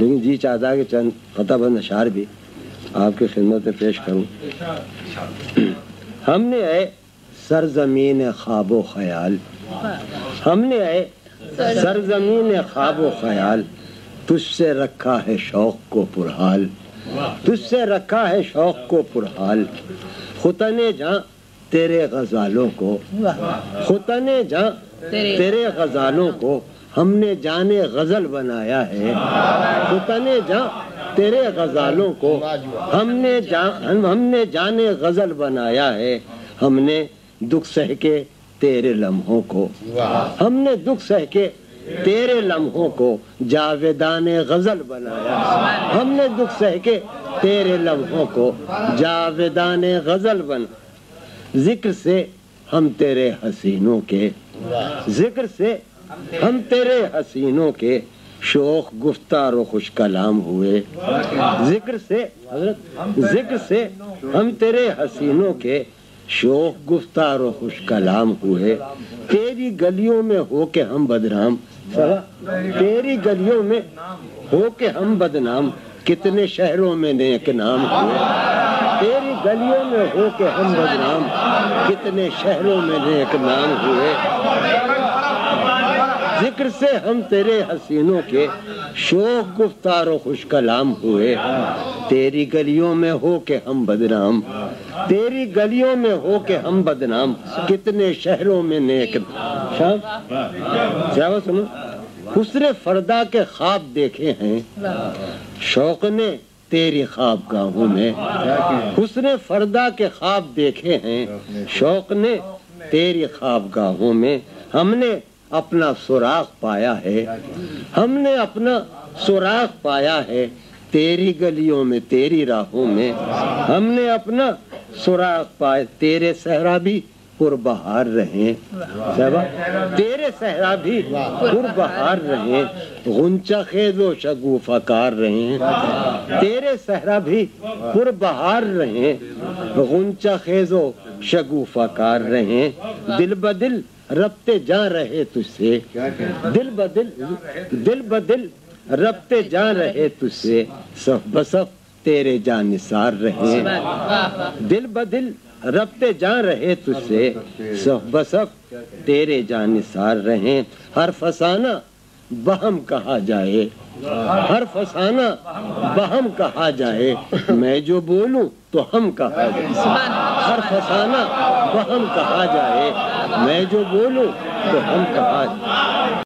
لیکن جی چاہتا ہے کہ چند فتح بند اشعار بھی آپ کی خدمت میں پیش کروں۔ ہم نے اے سرزمین خواب و خیال، ہم نے اے سرزمین خواب و خیال، تجھ سے رکھا ہے شوق کو پرحال۔ تجھ سے رکھا ہے شوق کو پرحال۔ خطن جہاں تیرے غزالوں کو خطن جہاں تیرے غزالوں کو ہم نے جانے غزل بنایا ہے۔ خطن جہاں تیرے غزالوں کو ہم نے ہم نے جانے غزل بنایا ہے۔ ہم نے دکھ سہ کے تیرے لمحوں کو۔ ہم نے دکھ سہ کے تیرے لمحوں کو جاویدان غزل بنایا۔ ہم نے دکھ سہ کے تیرے لمحوں کو جاویدان غزل بنا ذکر سے ہم تیرے حسینوں کے۔ ذکر سے ہم تیرے حسینوں کے شوق، گفتار و خوش کلام ہوئے۔ ذکر سے ذکر سے ہم تیرے حسینوں کے شوق، گفتار و خوش کلام ہوئے۔ تیری گلیوں میں ہو کے ہم بدنام۔ تیری گلیوں میں ہو کے ہم بدنام۔ کتنے شہروں میں نیک نام ہوئے۔ تیری گلیوں میں ہو کے ہم بدنام۔ کتنے شہروں میں نیک نام ہوئے۔ ذکر سے ہم تیرے حسینوں کے شوق، گفتار و خوش کلام ہوئے۔ تیری گلیوں میں ہو کے ہم بدنام۔ تیری گلیوں میں ہو کے ہم بدنام۔ کتنے شہروں میں نیک۔ سنو۔ حسر فردا کے خواب دیکھے ہیں۔ شوق نے تیری خواب گاہوں میں۔ حسن فردا کے خواب دیکھے ہیں۔ شوق نے تیری خواب گاہوں میں۔ ہم نے اپنا سوراخ پایا ہے۔ ہم نے اپنا سوراخ پایا ہے۔ تیری گلیوں میں، تیری راہوں میں۔ ہم نے اپنا سوراخ پایا۔ تیرے صحرا بھی پر بہار رہیں تیرے صحرا بھی پر بہار رہیں غنچہ خیز و شگوفہ کار رہیں تیرے صحرا بھی پر بہار رہیں غنچہ خیز و شگوفہ کار رہیں دل بدل ربتے جا رہے تجھ سے دل بدل دل بدل ربتے جا رہے تجھ سے صف بصف تیرے جان نثار رہے۔ دل بدل ربتے جا رہے تجھ سے صف بصف تیرے جان نثار رہے۔ ہر فسانہ بہم کہا جائے۔ ہر فسانہ بہم کہا جائے۔ میں جو بولوں تو ہم کہا جائے۔ ہر فسانہ وہم کہا جائے۔ میں جو بولوں تو ہم کہا